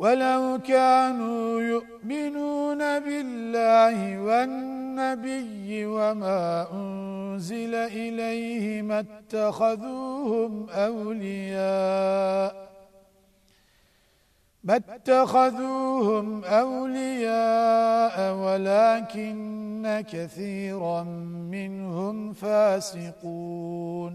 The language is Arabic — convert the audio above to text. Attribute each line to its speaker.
Speaker 1: ولو كانوا يؤمنون بالله والنبي وما أنزل إليهم اتخذوهم أولياء ما اتخذوهم أولياء ولكن كثيرا منهم فاسقون